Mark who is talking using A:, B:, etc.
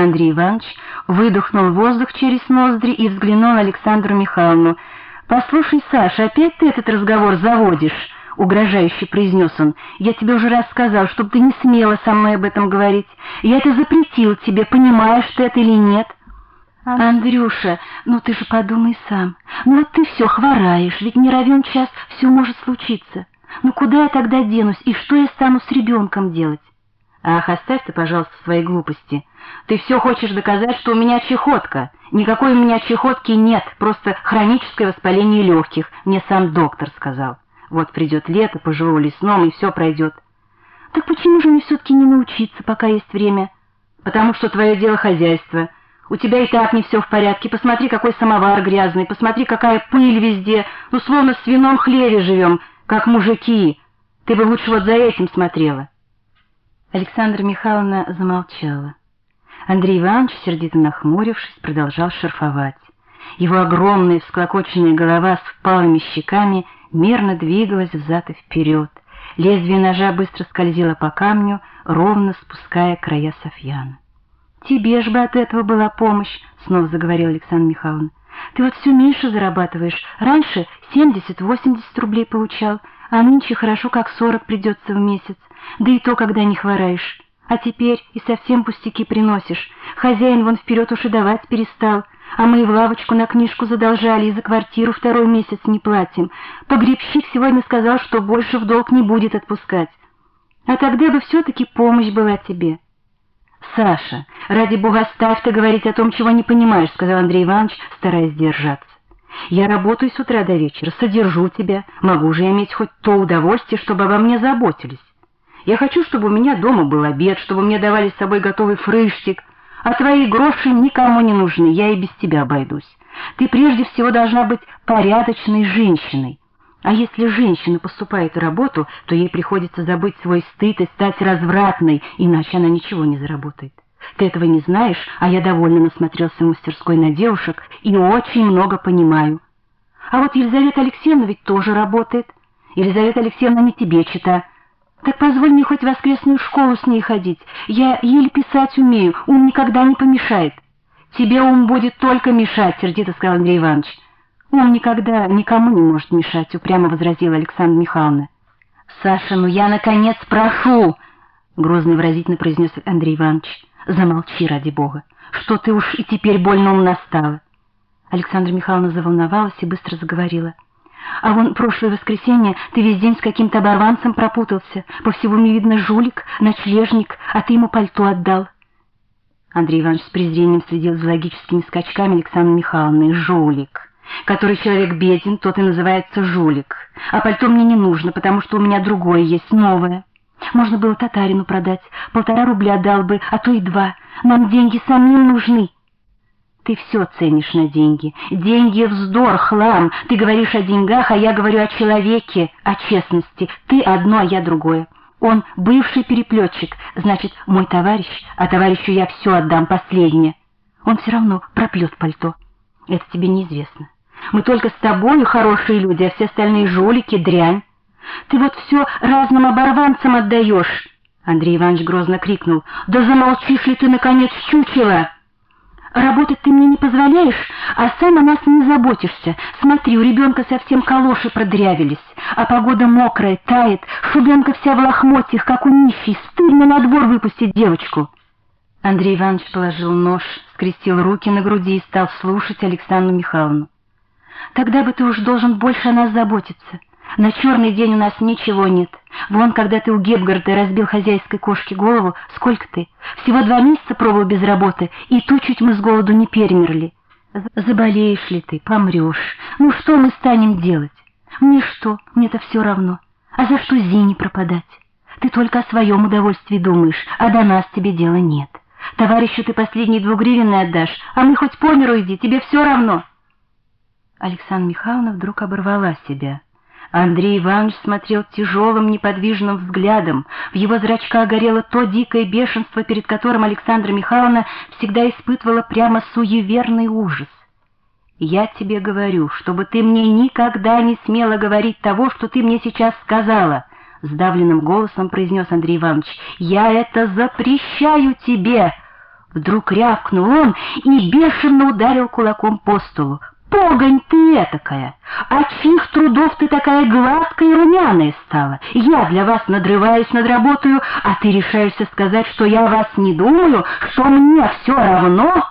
A: Андрей Иванович выдохнул воздух через ноздри и взглянул на Александру Михайловну. «Послушай, Саша, опять ты этот разговор заводишь?» — угрожающе произнес он. «Я тебе уже раз сказал, чтобы ты не смела со мной об этом говорить. Я это запретил тебе, понимаешь ты это или нет?» «Андрюша, ну ты же подумай сам. Ну вот ты все хвораешь, ведь не равен час все может случиться. Ну куда я тогда денусь и что я стану с ребенком делать?»
B: «Ах, оставь ты, пожалуйста, свои глупости. Ты все хочешь доказать, что у меня чехотка. Никакой у меня чехотки нет, просто хроническое воспаление легких, мне сам доктор сказал. Вот придет лето, поживу лесном, и все пройдет».
A: «Так почему же мне все-таки не научиться, пока есть время?»
B: «Потому что твое дело хозяйство». У тебя и так не все в порядке. Посмотри, какой самовар грязный, посмотри, какая пыль везде. Ну, словно в свином хлеве живем, как мужики. Ты бы лучше вот за этим смотрела.
A: Александра Михайловна замолчала. Андрей Иванович, сердито нахмурившись, продолжал шарфовать. Его огромная всклокоченная голова с впалыми щеками мерно двигалась взад и вперед. Лезвие ножа быстро скользило по камню, ровно спуская края софьяна. «Тебе ж бы от этого была помощь», — снова заговорила Александра Михайловна. «Ты вот все меньше зарабатываешь. Раньше 70-80 рублей получал, а нынче хорошо как 40 придется в месяц. Да и то, когда не хвораешь. А теперь и совсем пустяки приносишь. Хозяин вон вперед уж и давать перестал, а мы и в лавочку на книжку задолжали и за квартиру второй месяц не платим. Погребщик сегодня сказал, что больше в долг не будет отпускать. А тогда бы все-таки помощь была тебе».
B: «Саша, ради бога, оставь ты говорить о том, чего не понимаешь», — сказал Андрей Иванович, стараясь держаться. «Я работаю с утра до вечера, содержу тебя, могу же иметь хоть то удовольствие, чтобы обо мне заботились. Я хочу, чтобы у меня дома был обед, чтобы мне давали с собой готовый фрыштик, а твои гроши никому не нужны, я и без тебя обойдусь. Ты прежде всего должна быть порядочной женщиной. А если женщина поступает в работу, то ей приходится забыть свой стыд и стать развратной, иначе она ничего не заработает. Ты этого не знаешь, а я довольно насмотрелся в мастерской на девушек и очень много понимаю. А вот Елизавета Алексеевна ведь тоже работает. Елизавета Алексеевна не тебе чита. Так позволь мне хоть в воскресную школу с ней ходить. Я еле писать умею, ум никогда не помешает. Тебе ум будет только мешать, сердито сказал Андрей Иванович. «Он никогда никому не может мешать», — упрямо возразила Александра Михайловна. «Саша, ну я, наконец, прошу!» — грозно выразительно произнес Андрей Иванович. «Замолчи, ради бога! Что ты уж и теперь больно умна стала!» Александра Михайловна заволновалась и быстро заговорила. «А вон прошлое воскресенье ты весь день с каким-то оборванцем пропутался. По всему мне видно жулик, ночлежник, а ты ему пальто отдал». Андрей Иванович с презрением следил за логическими скачками Александры Михайловны. «Жулик!» Который человек беден, тот и называется жулик. А пальто мне не нужно, потому что у меня другое есть, новое. Можно было татарину продать, полтора рубля дал бы, а то и два. Нам деньги самим нужны. Ты все ценишь на деньги. Деньги — вздор, хлам. Ты говоришь о деньгах, а я говорю о человеке, о честности. Ты одно, а я другое. Он бывший переплетчик, значит, мой товарищ, а товарищу я все отдам последнее. Он все равно проплет пальто. Это тебе неизвестно. Мы только с тобою хорошие люди, а все остальные жулики, дрянь. Ты вот все разным оборванцам отдаешь. Андрей Иванович грозно крикнул. Да замолчишь ли ты, наконец, чучело? Работать ты мне не позволяешь, а сам о нас не заботишься. Смотри, у ребенка совсем калоши продрявились, а погода мокрая, тает, шубенка вся в лохмотьях, как у нищей, стыдно на двор выпустить девочку. Андрей Иванович положил нож, скрестил руки на груди и стал слушать Александру Михайловну. Тогда бы ты уж должен больше о нас заботиться. На черный день у нас ничего нет. Вон, когда ты у Гебгарда разбил хозяйской кошке голову, сколько ты? Всего два месяца пробовал без работы, и ту чуть мы с голоду не перемерли. Заболеешь ли ты, помрешь. Ну что мы станем делать? Мне что, мне-то все равно. А за что Зине пропадать? Ты только о своем удовольствии думаешь, а до нас тебе дела нет. Товарищу ты последние двугривенные отдашь, а мы хоть по миру иди, тебе все равно. Александра Михайловна вдруг оборвала себя. Андрей Иванович смотрел тяжелым, неподвижным взглядом. В его зрачках горело то дикое бешенство, перед которым Александра Михайловна всегда испытывала прямо суеверный ужас. «Я тебе говорю, чтобы ты мне никогда не смела говорить того, что ты мне сейчас сказала», — сдавленным голосом произнес Андрей Иванович. «Я это запрещаю тебе!»
A: Вдруг рявкнул он и бешено ударил кулаком по столу. «Погонь ты этакая! От чьих трудов ты такая гладкая и румяная стала? Я для вас надрываюсь над работою, а ты решаешься сказать, что я вас не думаю, что мне все равно?»